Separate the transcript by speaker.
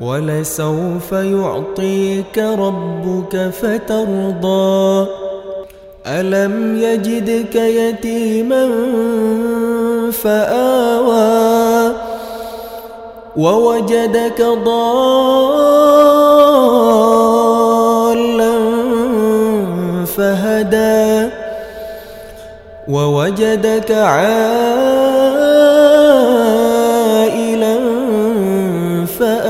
Speaker 1: ولسوف يعطيك ربك فترضى. ألم يجدك يتيما فآوى. ووجدك ضالا فهدى. ووجدك عائلا فأغنى